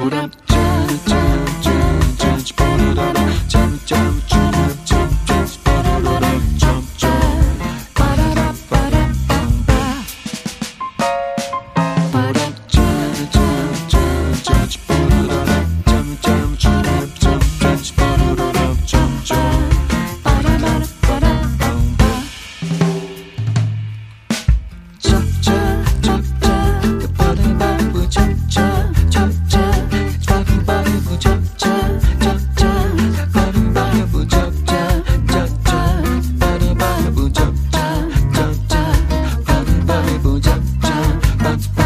Ba-dum, Bye.